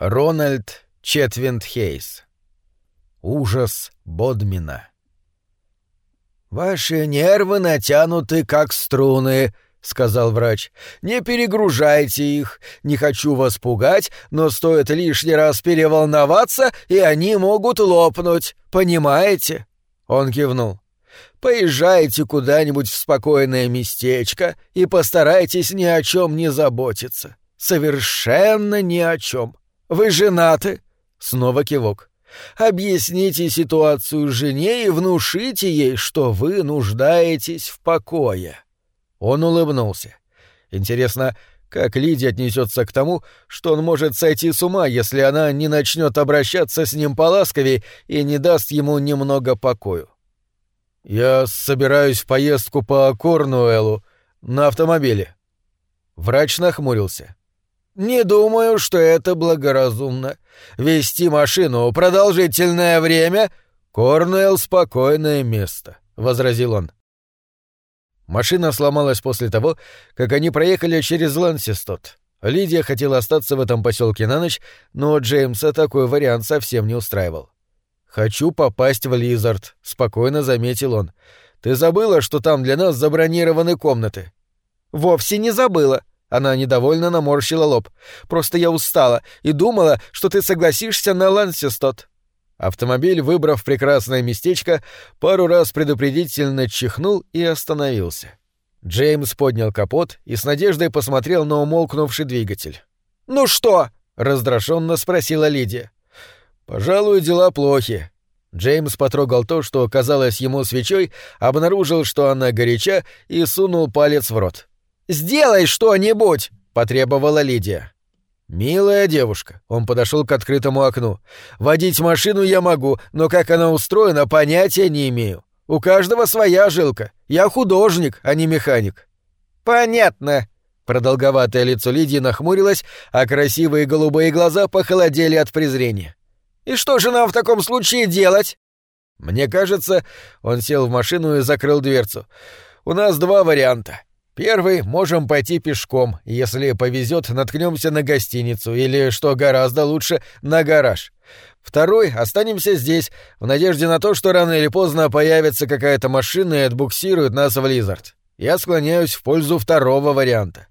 Рональд Четвинд Хейс. Ужас Бодмина. «Ваши нервы натянуты, как струны», — сказал врач. «Не перегружайте их. Не хочу вас пугать, но стоит лишний раз переволноваться, и они могут лопнуть. Понимаете?» Он кивнул. «Поезжайте куда-нибудь в спокойное местечко и постарайтесь ни о чем не заботиться. Совершенно ни о чем. Вы женаты?» Снова кивок. «Объясните ситуацию жене и внушите ей, что вы нуждаетесь в покое». Он улыбнулся. Интересно, как Лидия отнесется к тому, что он может сойти с ума, если она не начнет обращаться с ним поласковей и не даст ему немного покою. «Я собираюсь в поездку по Корнуэлу на автомобиле». Врач нахмурился. «Не думаю, что это благоразумно. Вести машину продолжительное время — Корнуэлл — спокойное место», — возразил он. Машина сломалась после того, как они проехали через Лансистот. Лидия хотела остаться в этом поселке на ночь, но Джеймса такой вариант совсем не устраивал. «Хочу попасть в Лизард», — спокойно заметил он. «Ты забыла, что там для нас забронированы комнаты?» «Вовсе не забыла», она недовольно наморщила лоб. «Просто я устала и думала, что ты согласишься на Лансистот». Автомобиль, выбрав прекрасное местечко, пару раз предупредительно чихнул и остановился. Джеймс поднял капот и с надеждой посмотрел на умолкнувший двигатель. «Ну что?» — раздраженно спросила Лидия. «Пожалуй, дела плохи». Джеймс потрогал то, что казалось ему свечой, обнаружил, что она горяча, и сунул палец в рот. «Сделай что-нибудь!» — потребовала Лидия. «Милая девушка», — он подошел к открытому окну. «Водить машину я могу, но как она устроена, понятия не имею. У каждого своя жилка. Я художник, а не механик». «Понятно», Продолговатое лицо Лидии нахмурилось, а красивые голубые глаза похолодели от презрения. «И что же нам в таком случае делать?» «Мне кажется...» — он сел в машину и закрыл дверцу. «У нас два варианта. Первый — можем пойти пешком, если повезет, наткнемся на гостиницу или, что гораздо лучше, на гараж. Второй — останемся здесь, в надежде на то, что рано или поздно появится какая-то машина и отбуксирует нас в Лизард. Я склоняюсь в пользу второго варианта.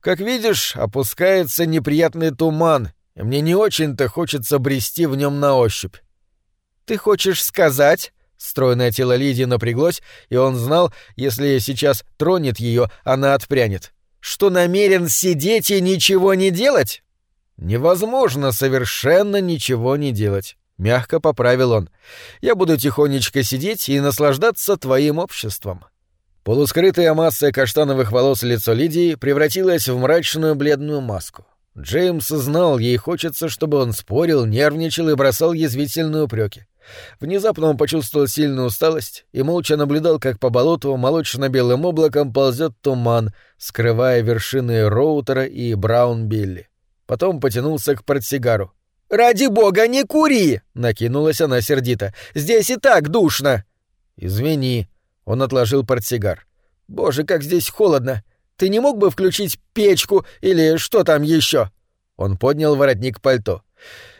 Как видишь, опускается неприятный туман, и мне не очень-то хочется брести в нем на ощупь. «Ты хочешь сказать...» Стройное тело Лидии напряглось, и он знал, если сейчас тронет ее, она отпрянет. Что намерен сидеть и ничего не делать? Невозможно совершенно ничего не делать. Мягко поправил он. Я буду тихонечко сидеть и наслаждаться твоим обществом. Полускрытая масса каштановых волос лицо Лидии превратилась в мрачную бледную маску. Джеймс знал, ей хочется, чтобы он спорил, нервничал и бросал язвительные упреки. Внезапно он почувствовал сильную усталость и молча наблюдал, как по болоту молочно-белым облаком ползет туман, скрывая вершины Роутера и Браун-Билли. Потом потянулся к портсигару. «Ради бога, не кури!» — накинулась она сердито. «Здесь и так душно!» «Извини», — он отложил портсигар. «Боже, как здесь холодно! Ты не мог бы включить печку или что там еще? Он поднял воротник пальто.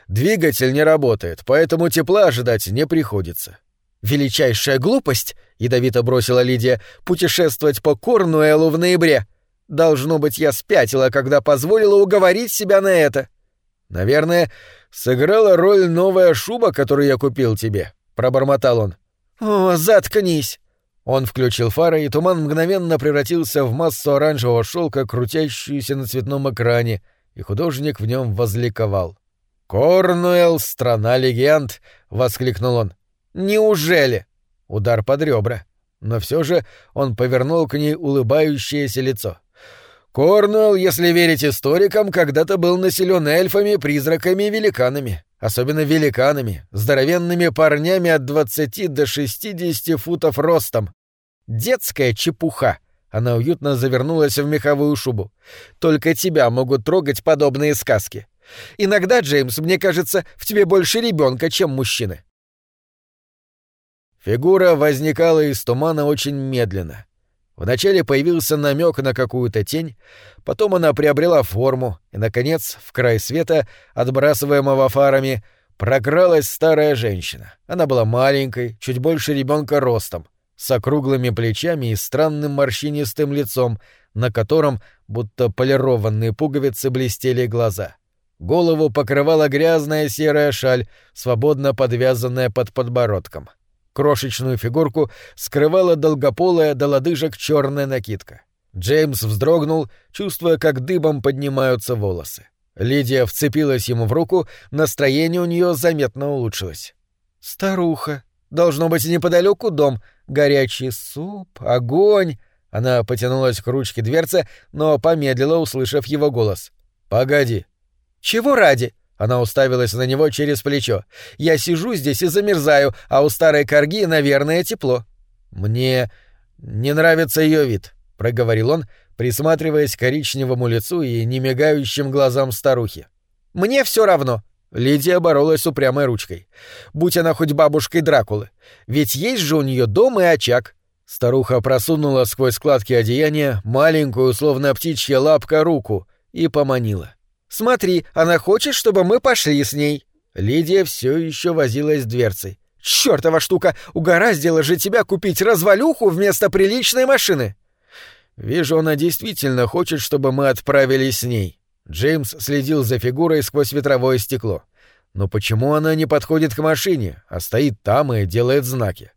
Двигатель не работает, поэтому тепла ожидать не приходится. «Величайшая глупость», — ядовито бросила Лидия, — «путешествовать по Корнуэлу в ноябре. Должно быть, я спятила, когда позволила уговорить себя на это». «Наверное, сыграла роль новая шуба, которую я купил тебе», — пробормотал он. «О, заткнись!» Он включил фары, и туман мгновенно превратился в массу оранжевого шелка, крутящуюся на цветном экране, и художник в нем возликовал. «Корнуэлл, страна легенд!» — воскликнул он. «Неужели?» — удар под ребра. Но все же он повернул к ней улыбающееся лицо. «Корнуэлл, если верить историкам, когда-то был населен эльфами, призраками и великанами. Особенно великанами, здоровенными парнями от двадцати до шестидесяти футов ростом. Детская чепуха!» Она уютно завернулась в меховую шубу. «Только тебя могут трогать подобные сказки. Иногда, Джеймс, мне кажется, в тебе больше ребенка, чем мужчины. Фигура возникала из тумана очень медленно. Вначале появился намек на какую-то тень, потом она приобрела форму, и, наконец, в край света, отбрасываемого фарами, прокралась старая женщина. Она была маленькой, чуть больше ребенка ростом, с округлыми плечами и странным морщинистым лицом, на котором, будто полированные пуговицы, блестели глаза. Голову покрывала грязная серая шаль, свободно подвязанная под подбородком. — Крошечную фигурку скрывала долгополая до лодыжек черная накидка. Джеймс вздрогнул, чувствуя, как дыбом поднимаются волосы. Лидия вцепилась ему в руку, настроение у нее заметно улучшилось. «Старуха. Должно быть неподалеку дом. Горячий суп, огонь». Она потянулась к ручке дверцы, но помедлила, услышав его голос. «Погоди». «Чего ради?» Она уставилась на него через плечо. «Я сижу здесь и замерзаю, а у старой корги, наверное, тепло». «Мне не нравится ее вид», — проговорил он, присматриваясь к коричневому лицу и немигающим глазам старухи. «Мне все равно», — Лидия боролась упрямой ручкой. «Будь она хоть бабушкой Дракулы. Ведь есть же у нее дом и очаг». Старуха просунула сквозь складки одеяния маленькую, словно птичья лапка, руку и поманила. Смотри, она хочет, чтобы мы пошли с ней». Лидия все еще возилась с дверцей. «Чёртова штука! Угораздило же тебя купить развалюху вместо приличной машины!» «Вижу, она действительно хочет, чтобы мы отправились с ней». Джеймс следил за фигурой сквозь ветровое стекло. «Но почему она не подходит к машине, а стоит там и делает знаки?»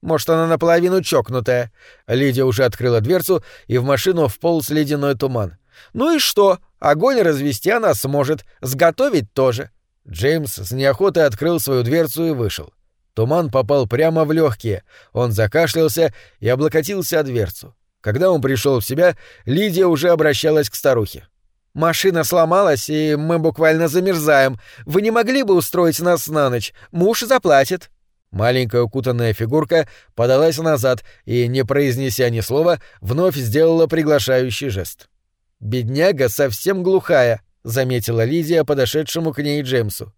«Может, она наполовину чокнутая?» Лидия уже открыла дверцу, и в машину вполз ледяной туман. «Ну и что? Огонь развести она сможет, сготовить тоже». Джеймс с неохотой открыл свою дверцу и вышел. Туман попал прямо в легкие, он закашлялся и облокотился о дверцу. Когда он пришел в себя, Лидия уже обращалась к старухе. «Машина сломалась, и мы буквально замерзаем. Вы не могли бы устроить нас на ночь? Муж заплатит». Маленькая укутанная фигурка подалась назад и, не произнеся ни слова, вновь сделала приглашающий жест. «Бедняга совсем глухая», — заметила Лидия подошедшему к ней Джеймсу.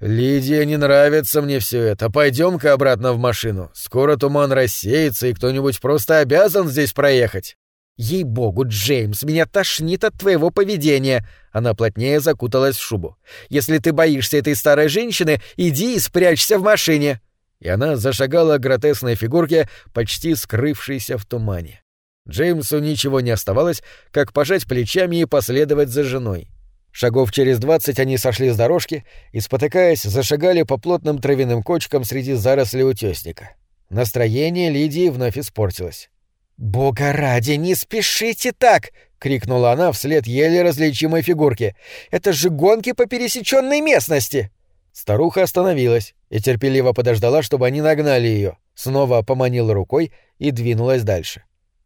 «Лидия, не нравится мне все это. Пойдем-ка обратно в машину. Скоро туман рассеется, и кто-нибудь просто обязан здесь проехать». «Ей-богу, Джеймс, меня тошнит от твоего поведения!» Она плотнее закуталась в шубу. «Если ты боишься этой старой женщины, иди и спрячься в машине!» И она зашагала к гротесной фигурке, почти скрывшейся в тумане. Джеймсу ничего не оставалось, как пожать плечами и последовать за женой. Шагов через двадцать они сошли с дорожки и, спотыкаясь, зашагали по плотным травяным кочкам среди зарослей утесника. Настроение Лидии вновь испортилось. «Бога ради, не спешите так!» — крикнула она вслед еле различимой фигурке. «Это же гонки по пересеченной местности!» Старуха остановилась и терпеливо подождала, чтобы они нагнали ее, снова поманила рукой и двинулась дальше.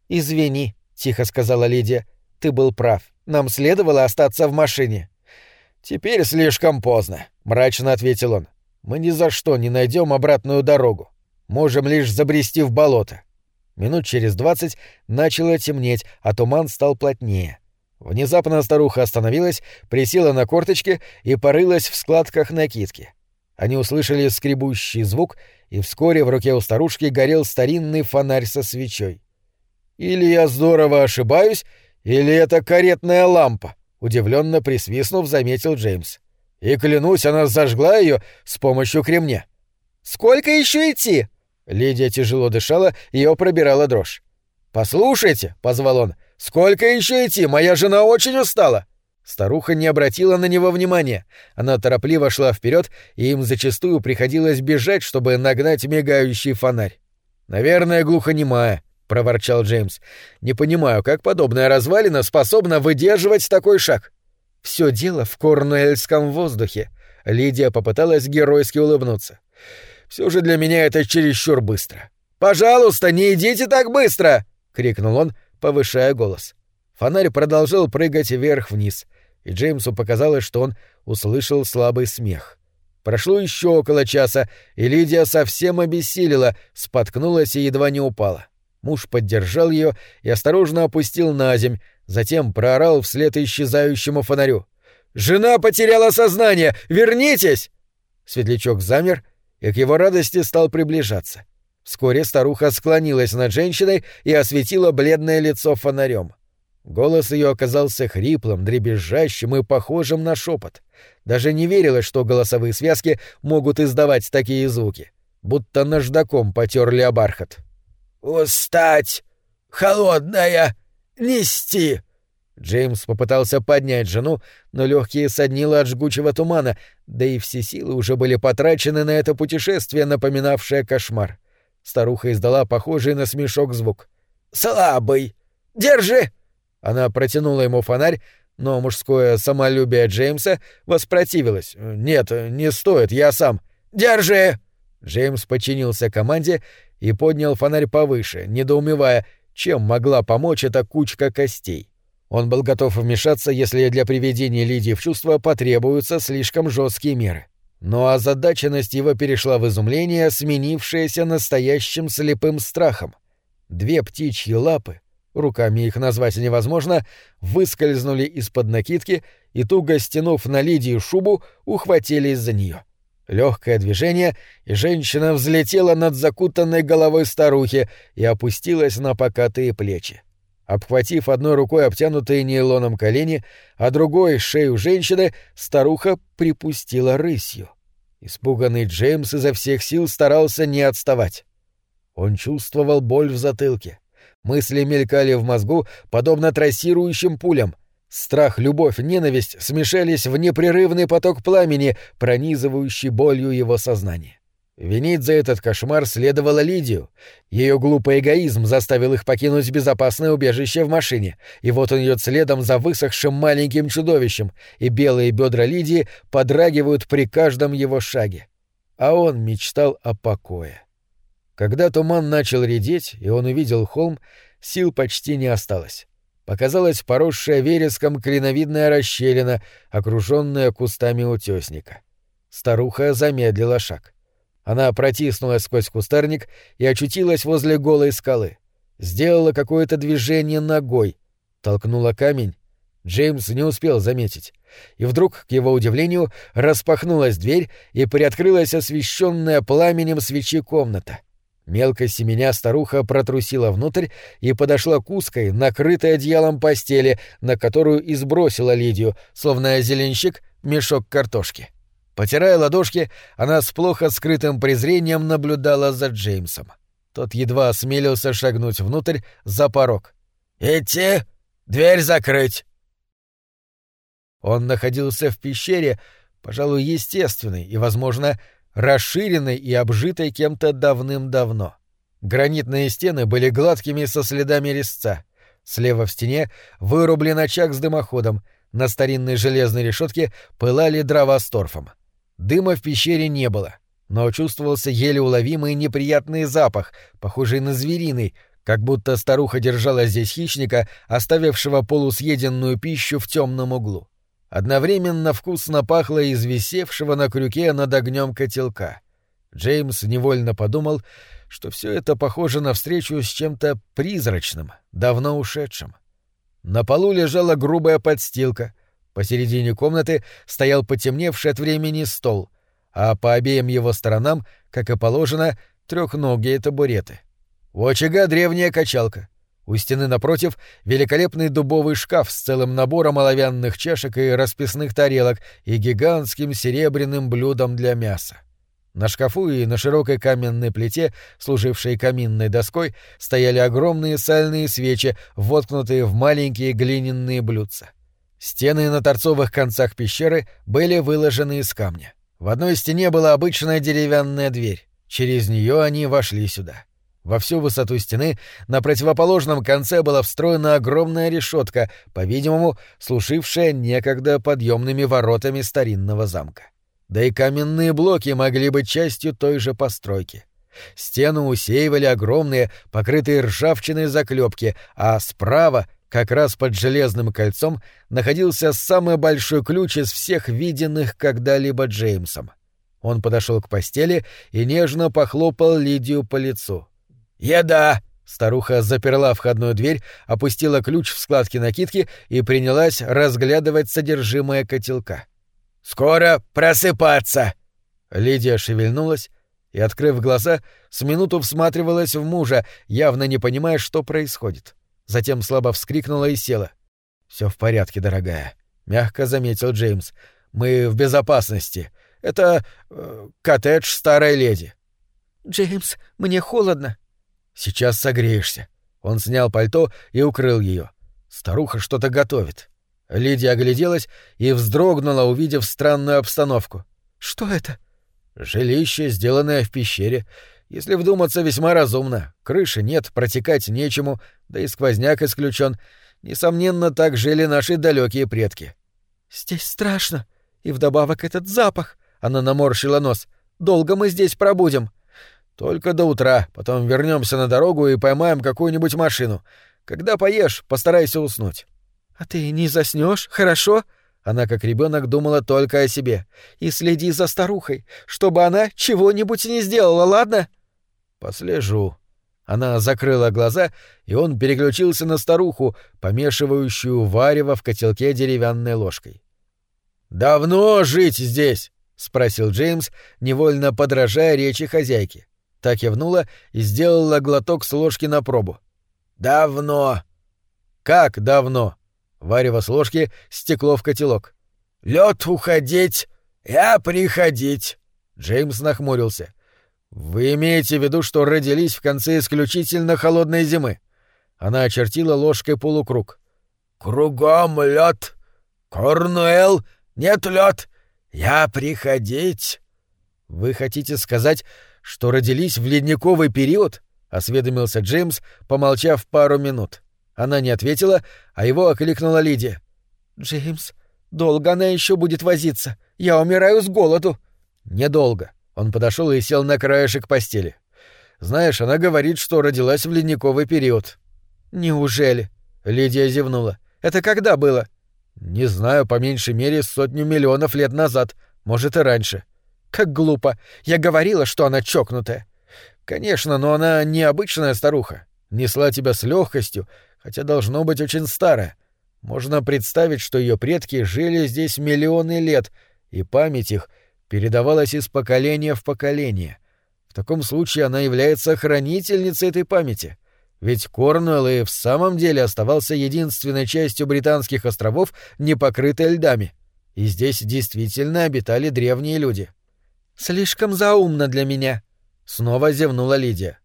«Извини», — тихо сказала Лидия. «Ты был прав. Нам следовало остаться в машине». «Теперь слишком поздно», — мрачно ответил он. «Мы ни за что не найдем обратную дорогу. Можем лишь забрести в болото». Минут через двадцать начало темнеть, а туман стал плотнее. Внезапно старуха остановилась, присела на корточки и порылась в складках накидки. Они услышали скребущий звук, и вскоре в руке у старушки горел старинный фонарь со свечой. Или я здорово ошибаюсь, или это каретная лампа, удивленно присвистнув, заметил Джеймс. И клянусь, она зажгла ее с помощью кремня. Сколько еще идти? Лидия тяжело дышала, ее пробирала дрожь. Послушайте, позвал он, сколько еще идти? Моя жена очень устала. Старуха не обратила на него внимания. Она торопливо шла вперед, и им зачастую приходилось бежать, чтобы нагнать мигающий фонарь. Наверное, глухонемая, — проворчал Джеймс. «Не понимаю, как подобная развалина способна выдерживать такой шаг?» «Все дело в корнуэльском воздухе», — Лидия попыталась геройски улыбнуться. «Все же для меня это чересчур быстро». «Пожалуйста, не идите так быстро!» — крикнул он, повышая голос. Фонарь продолжал прыгать вверх-вниз, и Джеймсу показалось, что он услышал слабый смех. Прошло еще около часа, и Лидия совсем обессилила, споткнулась и едва не упала. Муж поддержал ее и осторожно опустил на земь, затем проорал вслед исчезающему фонарю. «Жена потеряла сознание! Вернитесь!» Светлячок замер и к его радости стал приближаться. Вскоре старуха склонилась над женщиной и осветила бледное лицо фонарем. Голос ее оказался хриплым, дребезжащим и похожим на шепот. Даже не верилось, что голосовые связки могут издавать такие звуки. Будто наждаком потерли бархат. «Устать! Холодная! Нести!» Джеймс попытался поднять жену, но легкие соднило от жгучего тумана, да и все силы уже были потрачены на это путешествие, напоминавшее кошмар. Старуха издала похожий на смешок звук. «Слабый! Держи!» Она протянула ему фонарь, но мужское самолюбие Джеймса воспротивилось. «Нет, не стоит, я сам. Держи!» Джеймс подчинился команде и поднял фонарь повыше, недоумевая, чем могла помочь эта кучка костей. Он был готов вмешаться, если для приведения Лидии в чувство потребуются слишком жесткие меры. Но озадаченность его перешла в изумление, сменившееся настоящим слепым страхом. Две птичьи лапы, руками их назвать невозможно, выскользнули из-под накидки и, туго стянув на Лидию шубу, ухватились за нее. Легкое движение, и женщина взлетела над закутанной головой старухи и опустилась на покатые плечи. Обхватив одной рукой обтянутые нейлоном колени, а другой — шею женщины, старуха припустила рысью. Испуганный Джеймс изо всех сил старался не отставать. Он чувствовал боль в затылке. Мысли мелькали в мозгу, подобно трассирующим пулям. Страх, любовь, ненависть смешались в непрерывный поток пламени, пронизывающий болью его сознание. Винить за этот кошмар следовало Лидию. Ее глупый эгоизм заставил их покинуть безопасное убежище в машине, и вот он идет следом за высохшим маленьким чудовищем, и белые бедра Лидии подрагивают при каждом его шаге. А он мечтал о покое. Когда туман начал редеть, и он увидел холм, сил почти не осталось. Показалась поросшая вереском клиновидная расщелина, окруженная кустами утесника. Старуха замедлила шаг. Она протиснулась сквозь кустарник и очутилась возле голой скалы. Сделала какое-то движение ногой, толкнула камень. Джеймс не успел заметить. И вдруг, к его удивлению, распахнулась дверь и приоткрылась освещенная пламенем свечи комната. Мелко семеня старуха протрусила внутрь и подошла к узкой, накрытой одеялом постели, на которую и сбросила Лидию, словно зеленщик мешок картошки. — Потирая ладошки, она с плохо скрытым презрением наблюдала за Джеймсом. Тот едва осмелился шагнуть внутрь за порог. «Идти? Дверь закрыть!» Он находился в пещере, пожалуй, естественной и, возможно, расширенной и обжитой кем-то давным-давно. Гранитные стены были гладкими со следами резца. Слева в стене вырублен очаг с дымоходом, на старинной железной решетке пылали дрова с торфом. Дыма в пещере не было, но чувствовался еле уловимый неприятный запах, похожий на звериный, как будто старуха держала здесь хищника, оставившего полусъеденную пищу в темном углу. Одновременно вкусно пахло из висевшего на крюке над огнем котелка. Джеймс невольно подумал, что все это похоже на встречу с чем-то призрачным, давно ушедшим. На полу лежала грубая подстилка, Посередине комнаты стоял потемневший от времени стол, а по обеим его сторонам, как и положено, трехногие табуреты. У очага древняя качалка. У стены напротив великолепный дубовый шкаф с целым набором оловянных чашек и расписных тарелок и гигантским серебряным блюдом для мяса. На шкафу и на широкой каменной плите, служившей каминной доской, стояли огромные сальные свечи, воткнутые в маленькие глиняные блюдца. Стены на торцовых концах пещеры были выложены из камня. В одной стене была обычная деревянная дверь. Через нее они вошли сюда. Во всю высоту стены на противоположном конце была встроена огромная решетка, по-видимому, служившая некогда подъемными воротами старинного замка. Да и каменные блоки могли быть частью той же постройки. Стену усеивали огромные, покрытые ржавчиной заклепки, а справа как раз под железным кольцом находился самый большой ключ из всех виденных когда-либо Джеймсом. Он подошел к постели и нежно похлопал Лидию по лицу. «Еда!» Старуха заперла входную дверь, опустила ключ в складки накидки и принялась разглядывать содержимое котелка. «Скоро просыпаться!» Лидия шевельнулась и, открыв глаза, с минуту всматривалась в мужа, явно не понимая, что происходит. Затем слабо вскрикнула и села. Все в порядке, дорогая», — мягко заметил Джеймс. «Мы в безопасности. Это э, коттедж старой леди». «Джеймс, мне холодно». «Сейчас согреешься». Он снял пальто и укрыл ее. Старуха что-то готовит. Лидия огляделась и вздрогнула, увидев странную обстановку. «Что это?» «Жилище, сделанное в пещере. Если вдуматься, весьма разумно. Крыши нет, протекать нечему, да и сквозняк исключен. Несомненно, так жили наши далекие предки». «Здесь страшно. И вдобавок этот запах». Она наморщила нос. «Долго мы здесь пробудем?» «Только до утра. Потом вернемся на дорогу и поймаем какую-нибудь машину. Когда поешь, постарайся уснуть». «А ты не заснешь, хорошо?» Она, как ребенок, думала только о себе. «И следи за старухой, чтобы она чего-нибудь не сделала, ладно?» «Послежу». Она закрыла глаза, и он переключился на старуху, помешивающую варево в котелке деревянной ложкой. «Давно жить здесь?» — спросил Джеймс, невольно подражая речи хозяйки. Так кивнула и сделала глоток с ложки на пробу. «Давно». «Как давно?» Варево с ложки стекло в котелок. Лед уходить, я приходить». Джеймс нахмурился. «Вы имеете в виду, что родились в конце исключительно холодной зимы?» Она очертила ложкой полукруг. «Кругом лед. Корнуэлл, нет лед. Я приходить». «Вы хотите сказать, что родились в ледниковый период?» — осведомился Джеймс, помолчав пару минут. Она не ответила, а его окликнула Лидия. «Джеймс, долго она еще будет возиться? Я умираю с голоду». «Недолго». Он подошел и сел на краешек постели. «Знаешь, она говорит, что родилась в ледниковый период». «Неужели?» — Лидия зевнула. «Это когда было?» «Не знаю, по меньшей мере сотню миллионов лет назад, может и раньше». «Как глупо! Я говорила, что она чокнутая». «Конечно, но она необычная старуха. Несла тебя с легкостью, хотя должно быть очень старая. Можно представить, что ее предки жили здесь миллионы лет, и память их передавалась из поколения в поколение. В таком случае она является хранительницей этой памяти. Ведь Корнуэлл и в самом деле оставался единственной частью британских островов, не покрытой льдами. И здесь действительно обитали древние люди. «Слишком заумно для меня», — снова зевнула Лидия.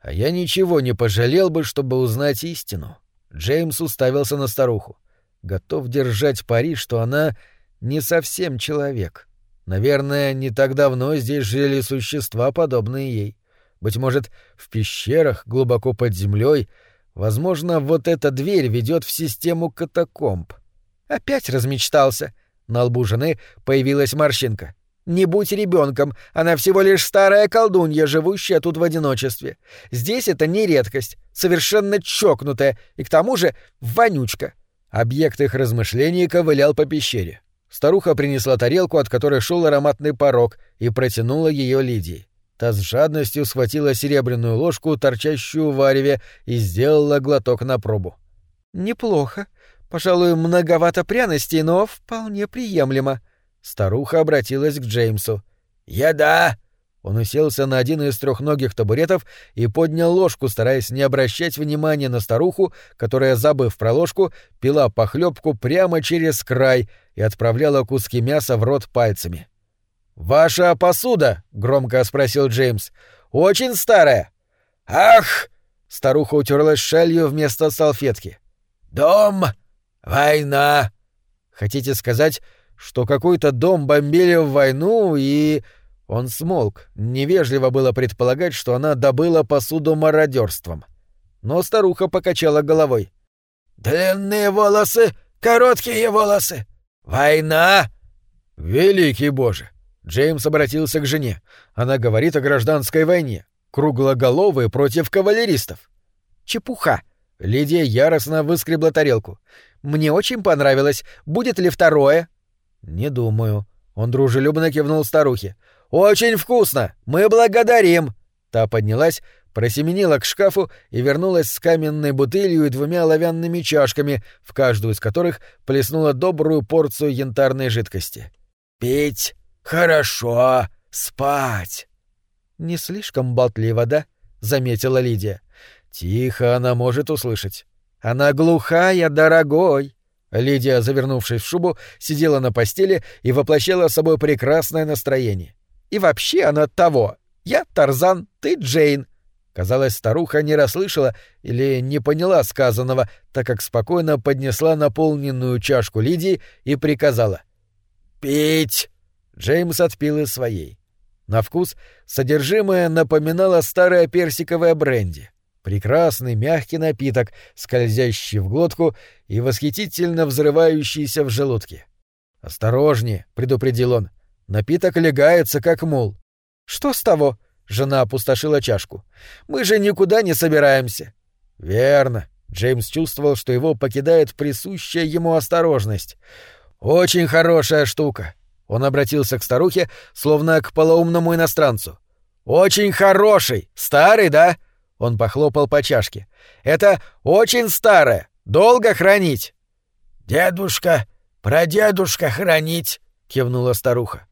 «А я ничего не пожалел бы, чтобы узнать истину». Джеймс уставился на старуху. Готов держать пари, что она не совсем человек. Наверное, не так давно здесь жили существа, подобные ей. Быть может, в пещерах, глубоко под землей. Возможно, вот эта дверь ведет в систему катакомб. Опять размечтался. На лбу жены появилась морщинка. Не будь ребенком, она всего лишь старая колдунья, живущая тут в одиночестве. Здесь это не редкость, совершенно чокнутая, и к тому же вонючка. Объект их размышлений ковылял по пещере. Старуха принесла тарелку, от которой шел ароматный порог, и протянула ее Лидии. Та с жадностью схватила серебряную ложку, торчащую в вареве, и сделала глоток на пробу. «Неплохо. Пожалуй, многовато пряностей, но вполне приемлемо». Старуха обратилась к Джеймсу. «Еда!» Он уселся на один из трехногих табуретов и поднял ложку, стараясь не обращать внимания на старуху, которая, забыв про ложку, пила похлебку прямо через край и отправляла куски мяса в рот пальцами. «Ваша посуда?» — громко спросил Джеймс. «Очень старая». «Ах!» — старуха утерлась шалью вместо салфетки. «Дом! Война!» «Хотите сказать, что какой-то дом бомбили в войну и...» Он смолк. Невежливо было предполагать, что она добыла посуду мародерством. Но старуха покачала головой. «Длинные волосы, короткие волосы. Война!» «Великий Боже!» Джеймс обратился к жене. Она говорит о гражданской войне. Круглоголовые против кавалеристов. «Чепуха!» Лидия яростно выскребла тарелку. «Мне очень понравилось. Будет ли второе?» «Не думаю». Он дружелюбно кивнул старухе. «Очень вкусно! Мы благодарим!» Та поднялась, просеменила к шкафу и вернулась с каменной бутылью и двумя оловянными чашками, в каждую из которых плеснула добрую порцию янтарной жидкости. «Пить хорошо, спать!» «Не слишком болтлива, да?» — заметила Лидия. «Тихо, она может услышать». «Она глухая, дорогой!» Лидия, завернувшись в шубу, сидела на постели и воплощала собой прекрасное настроение. «И вообще она того. Я Тарзан, ты Джейн». Казалось, старуха не расслышала или не поняла сказанного, так как спокойно поднесла наполненную чашку Лидии и приказала. «Пить!» Джеймс отпил из своей. На вкус содержимое напоминало старое персиковое бренди. Прекрасный мягкий напиток, скользящий в глотку и восхитительно взрывающийся в желудке. «Осторожнее», — предупредил он. «Напиток легается, как мул». «Что с того?» — жена опустошила чашку. «Мы же никуда не собираемся». «Верно». Джеймс чувствовал, что его покидает присущая ему осторожность. «Очень хорошая штука». Он обратился к старухе, словно к полоумному иностранцу. «Очень хороший! Старый, да?» Он похлопал по чашке. «Это очень старое. Долго хранить?» «Дедушка, прадедушка хранить», — кивнула старуха.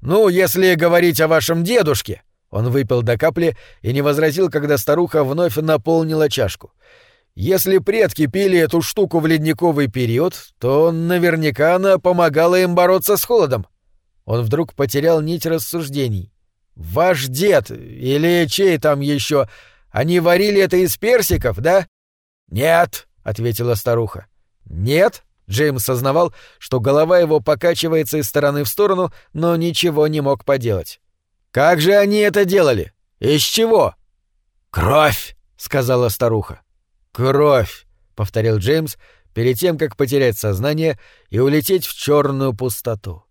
«Ну, если говорить о вашем дедушке...» Он выпил до капли и не возразил, когда старуха вновь наполнила чашку. «Если предки пили эту штуку в ледниковый период, то наверняка она помогала им бороться с холодом». Он вдруг потерял нить рассуждений. «Ваш дед, или чей там еще, они варили это из персиков, да?» «Нет», — ответила старуха. «Нет?» — Джеймс сознавал, что голова его покачивается из стороны в сторону, но ничего не мог поделать. «Как же они это делали? Из чего?» «Кровь», — сказала старуха. «Кровь», — повторил Джеймс перед тем, как потерять сознание и улететь в черную пустоту.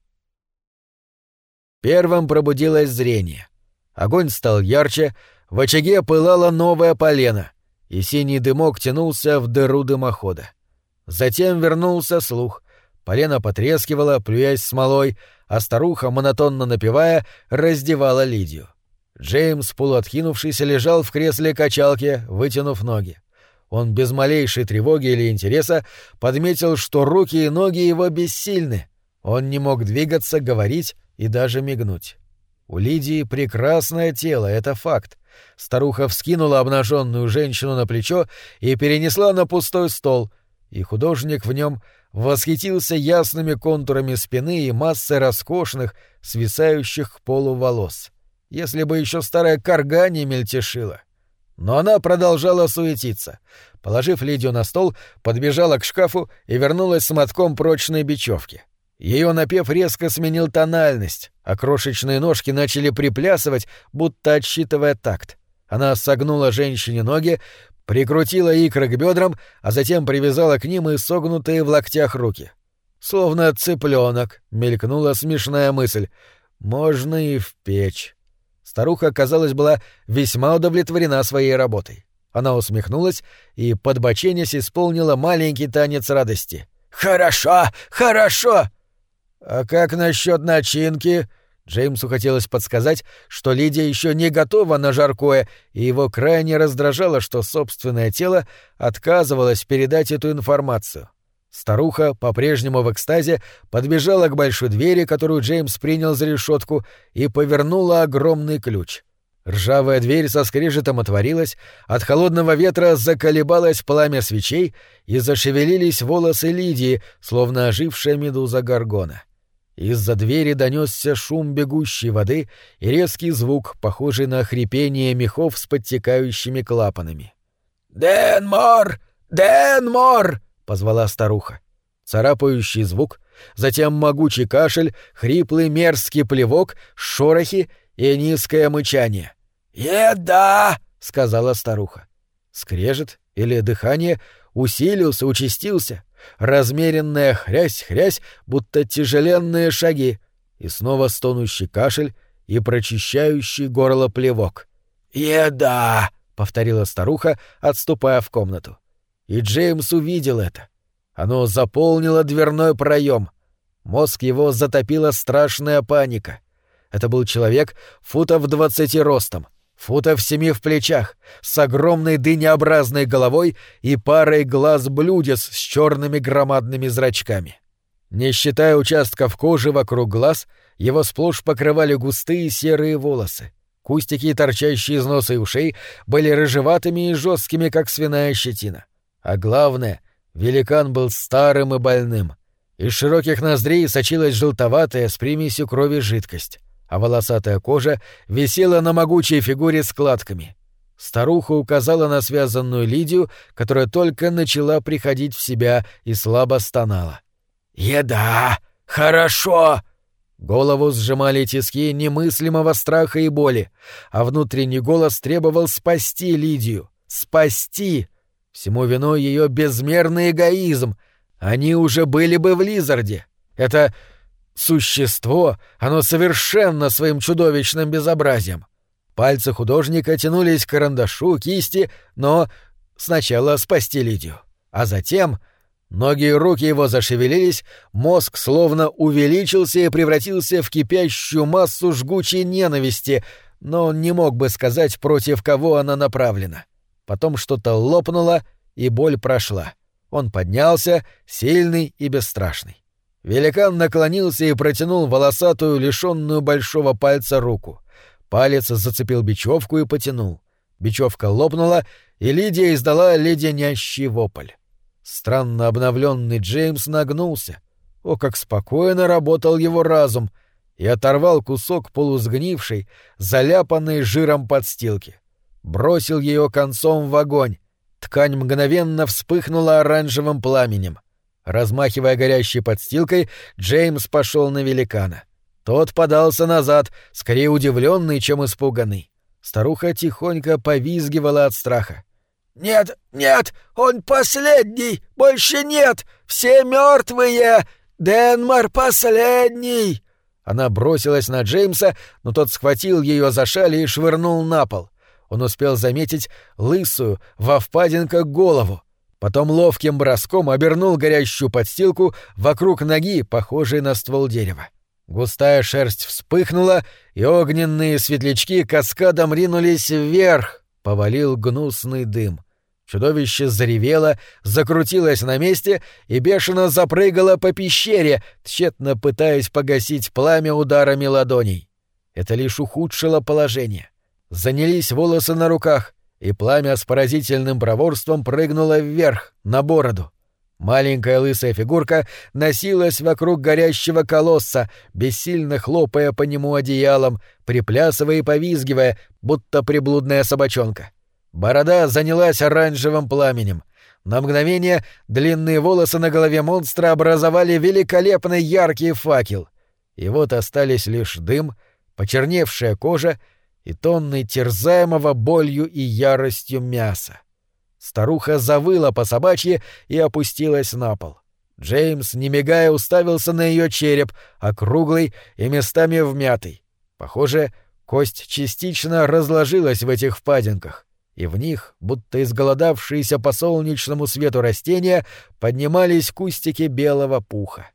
Первым пробудилось зрение. Огонь стал ярче, в очаге пылало новое полено, и синий дымок тянулся в дыру дымохода. Затем вернулся слух. Полено потрескивало, плюясь смолой, а старуха, монотонно напевая, раздевала Лидию. Джеймс, полуоткинувшись, лежал в кресле качалки, вытянув ноги. Он без малейшей тревоги или интереса подметил, что руки и ноги его бессильны. Он не мог двигаться, говорить и даже мигнуть. У Лидии прекрасное тело, это факт. Старуха вскинула обнаженную женщину на плечо и перенесла на пустой стол, и художник в нем восхитился ясными контурами спины и массой роскошных, свисающих к полу волос. Если бы еще старая карга не мельтешила. Но она продолжала суетиться. Положив Лидию на стол, подбежала к шкафу и вернулась с мотком прочной бечевки. Ее напев резко сменил тональность, а крошечные ножки начали приплясывать, будто отсчитывая такт. Она согнула женщине ноги, прикрутила икры к бедрам, а затем привязала к ним и согнутые в локтях руки. Словно цыпленок, мелькнула смешная мысль. Можно и в печь. Старуха, казалось, была весьма удовлетворена своей работой. Она усмехнулась и, подбоченясь, исполнила маленький танец радости. «Хорошо! Хорошо!» «А как насчет начинки?» Джеймсу хотелось подсказать, что Лидия еще не готова на жаркое, и его крайне раздражало, что собственное тело отказывалось передать эту информацию. Старуха, по-прежнему в экстазе, подбежала к большой двери, которую Джеймс принял за решетку, и повернула огромный ключ. Ржавая дверь со скрежетом отворилась, от холодного ветра заколебалось пламя свечей и зашевелились волосы Лидии, словно ожившая медуза Гаргона. Из-за двери донесся шум бегущей воды и резкий звук, похожий на хрипение мехов с подтекающими клапанами. «Денмор! Денмор!» — позвала старуха. Царапающий звук, затем могучий кашель, хриплый мерзкий плевок, шорохи и низкое мычание. «Еда!» — сказала старуха. Скрежет или дыхание усилился, участился размеренная хрясь-хрясь, будто тяжеленные шаги, и снова стонущий кашель и прочищающий горло плевок. «Еда!» — повторила старуха, отступая в комнату. И Джеймс увидел это. Оно заполнило дверной проем. Мозг его затопила страшная паника. Это был человек футов двадцати ростом — футов семи в плечах, с огромной дынеобразной головой и парой глаз-блюдец с черными громадными зрачками. Не считая участков кожи вокруг глаз, его сплошь покрывали густые серые волосы. Кустики, торчащие из носа и ушей, были рыжеватыми и жесткими, как свиная щетина. А главное, великан был старым и больным. Из широких ноздрей сочилась желтоватая с примесью крови жидкость, а волосатая кожа висела на могучей фигуре складками. Старуха указала на связанную Лидию, которая только начала приходить в себя и слабо стонала. «Еда! Хорошо!» Голову сжимали тиски немыслимого страха и боли, а внутренний голос требовал спасти Лидию. Спасти! Всему виной ее безмерный эгоизм. Они уже были бы в Лизарде. Это существо, оно совершенно своим чудовищным безобразием. Пальцы художника тянулись к карандашу, кисти, но сначала спасти Лидию, а затем Ноги и руки его зашевелились, мозг словно увеличился и превратился в кипящую массу жгучей ненависти, но он не мог бы сказать, против кого она направлена. Потом что-то лопнуло, и боль прошла. Он поднялся, сильный и бесстрашный. Великан наклонился и протянул волосатую, лишенную большого пальца руку. Палец зацепил бечевку и потянул. Бечевка лопнула, и Лидия издала леденящий вопль. Странно обновленный Джеймс нагнулся. О, как спокойно работал его разум! И оторвал кусок полусгнившей, заляпанной жиром подстилки. Бросил ее концом в огонь. Ткань мгновенно вспыхнула оранжевым пламенем. Размахивая горящей подстилкой, Джеймс пошел на великана. Тот подался назад, скорее удивленный, чем испуганный. Старуха тихонько повизгивала от страха. «Нет, нет, он последний! Больше нет! Все мертвые! Денмар последний!» Она бросилась на Джеймса, но тот схватил ее за шали и швырнул на пол. Он успел заметить лысую, во впадинках голову. Потом ловким броском обернул горящую подстилку вокруг ноги, похожей на ствол дерева. Густая шерсть вспыхнула, и огненные светлячки каскадом ринулись вверх, повалил гнусный дым. Чудовище заревело, закрутилось на месте и бешено запрыгало по пещере, тщетно пытаясь погасить пламя ударами ладоней. Это лишь ухудшило положение. Занялись волосы на руках, и пламя с поразительным проворством прыгнуло вверх, на бороду. Маленькая лысая фигурка носилась вокруг горящего колосса, бессильно хлопая по нему одеялом, приплясывая и повизгивая, будто приблудная собачонка. — Борода занялась оранжевым пламенем. На мгновение длинные волосы на голове монстра образовали великолепный яркий факел. И вот остались лишь дым, почерневшая кожа и тонны терзаемого болью и яростью мяса. Старуха завыла по собачьи и опустилась на пол. Джеймс, не мигая, уставился на ее череп, округлый и местами вмятый. Похоже, кость частично разложилась в этих впадинках и в них, будто изголодавшиеся по солнечному свету растения, поднимались кустики белого пуха.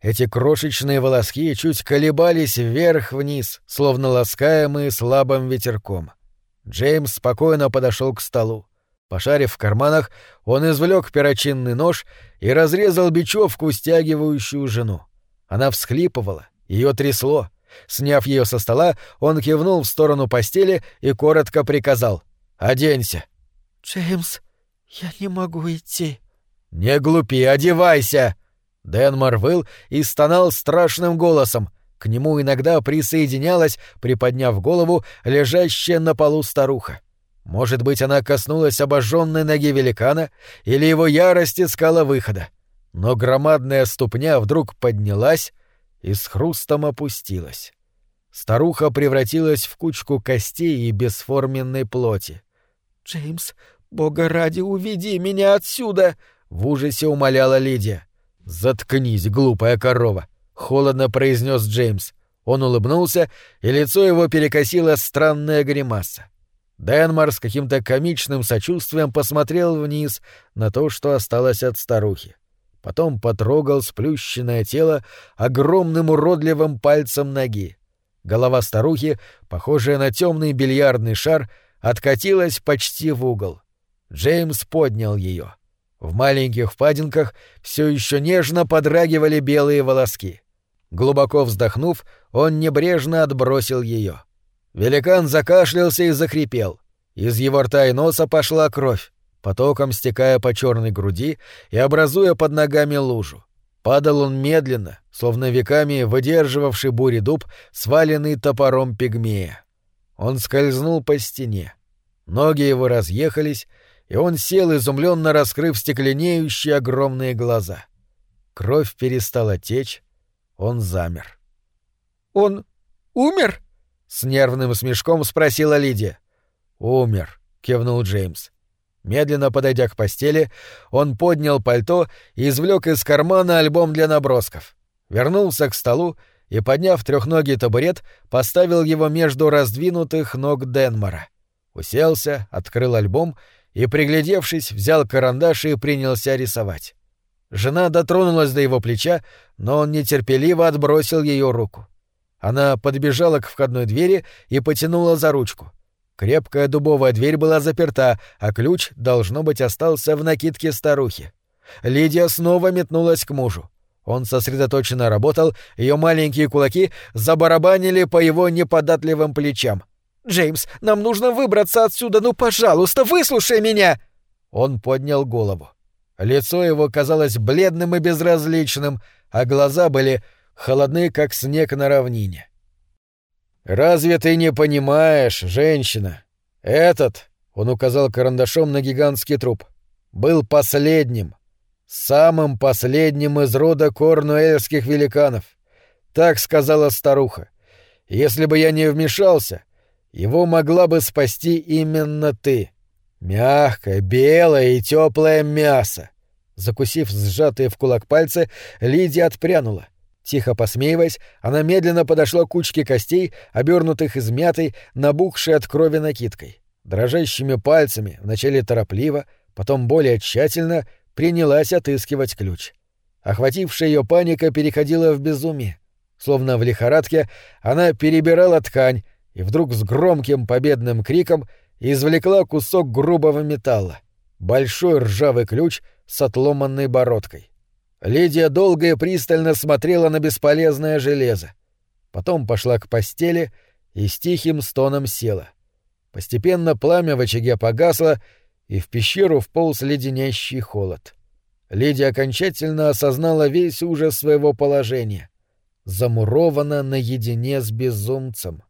Эти крошечные волоски чуть колебались вверх-вниз, словно ласкаемые слабым ветерком. Джеймс спокойно подошел к столу. Пошарив в карманах, он извлек перочинный нож и разрезал бечевку, стягивающую жену. Она всхлипывала, ее трясло. Сняв ее со стола, он кивнул в сторону постели и коротко приказал — Оденься. Джеймс, я не могу идти. Не глупи, одевайся. Дэнмор выл и стонал страшным голосом. К нему иногда присоединялась, приподняв голову, лежащая на полу старуха. Может быть, она коснулась обожженной ноги великана, или его ярость искала выхода. Но громадная ступня вдруг поднялась и с хрустом опустилась. Старуха превратилась в кучку костей и бесформенной плоти. «Джеймс, бога ради, уведи меня отсюда!» — в ужасе умоляла Лидия. «Заткнись, глупая корова!» — холодно произнес Джеймс. Он улыбнулся, и лицо его перекосило странная гримаса. Денмар с каким-то комичным сочувствием посмотрел вниз на то, что осталось от старухи. Потом потрогал сплющенное тело огромным уродливым пальцем ноги. Голова старухи, похожая на темный бильярдный шар, откатилась почти в угол. Джеймс поднял ее. В маленьких впадинках все еще нежно подрагивали белые волоски. Глубоко вздохнув, он небрежно отбросил ее. Великан закашлялся и захрипел. Из его рта и носа пошла кровь, потоком стекая по черной груди и образуя под ногами лужу. Падал он медленно, словно веками выдерживавший бури дуб, сваленный топором пигмея. Он скользнул по стене. Ноги его разъехались, и он сел, изумленно раскрыв стекленеющие огромные глаза. Кровь перестала течь, он замер. «Он умер?» — с нервным смешком спросила Лидия. «Умер», — кивнул Джеймс. Медленно подойдя к постели, он поднял пальто и извлек из кармана альбом для набросков. Вернулся к столу и, подняв трехногий табурет, поставил его между раздвинутых ног Денмара. Уселся, открыл альбом и, приглядевшись, взял карандаш и принялся рисовать. Жена дотронулась до его плеча, но он нетерпеливо отбросил ее руку. Она подбежала к входной двери и потянула за ручку. Крепкая дубовая дверь была заперта, а ключ, должно быть, остался в накидке старухи. Лидия снова метнулась к мужу. Он сосредоточенно работал, ее маленькие кулаки забарабанили по его неподатливым плечам. «Джеймс, нам нужно выбраться отсюда, ну, пожалуйста, выслушай меня!» Он поднял голову. Лицо его казалось бледным и безразличным, а глаза были холодны, как снег на равнине. «Разве ты не понимаешь, женщина? Этот, — он указал карандашом на гигантский труп, — был последним, самым последним из рода корнуэльских великанов. Так сказала старуха. Если бы я не вмешался, его могла бы спасти именно ты. Мягкое, белое и теплое мясо. Закусив сжатые в кулак пальцы, Лидия отпрянула. Тихо посмеиваясь, она медленно подошла к кучке костей, обернутых измятой, набухшей от крови накидкой. Дрожащими пальцами, вначале торопливо, потом более тщательно, принялась отыскивать ключ. Охватившая ее паника переходила в безумие. Словно в лихорадке, она перебирала ткань и вдруг с громким победным криком извлекла кусок грубого металла. Большой ржавый ключ с отломанной бородкой. Лидия долго и пристально смотрела на бесполезное железо. Потом пошла к постели и с тихим стоном села. Постепенно пламя в очаге погасло, и в пещеру вполз леденящий холод. Лидия окончательно осознала весь ужас своего положения. Замурована наедине с безумцем.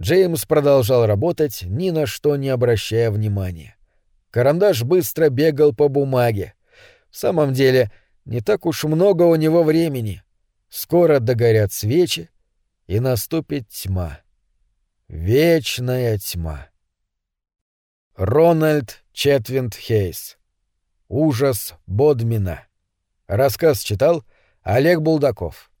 Джеймс продолжал работать, ни на что не обращая внимания. Карандаш быстро бегал по бумаге. В самом деле, не так уж много у него времени. Скоро догорят свечи, и наступит тьма. Вечная тьма. Рональд Четвинд Хейс. Ужас Бодмина. Рассказ читал Олег Булдаков.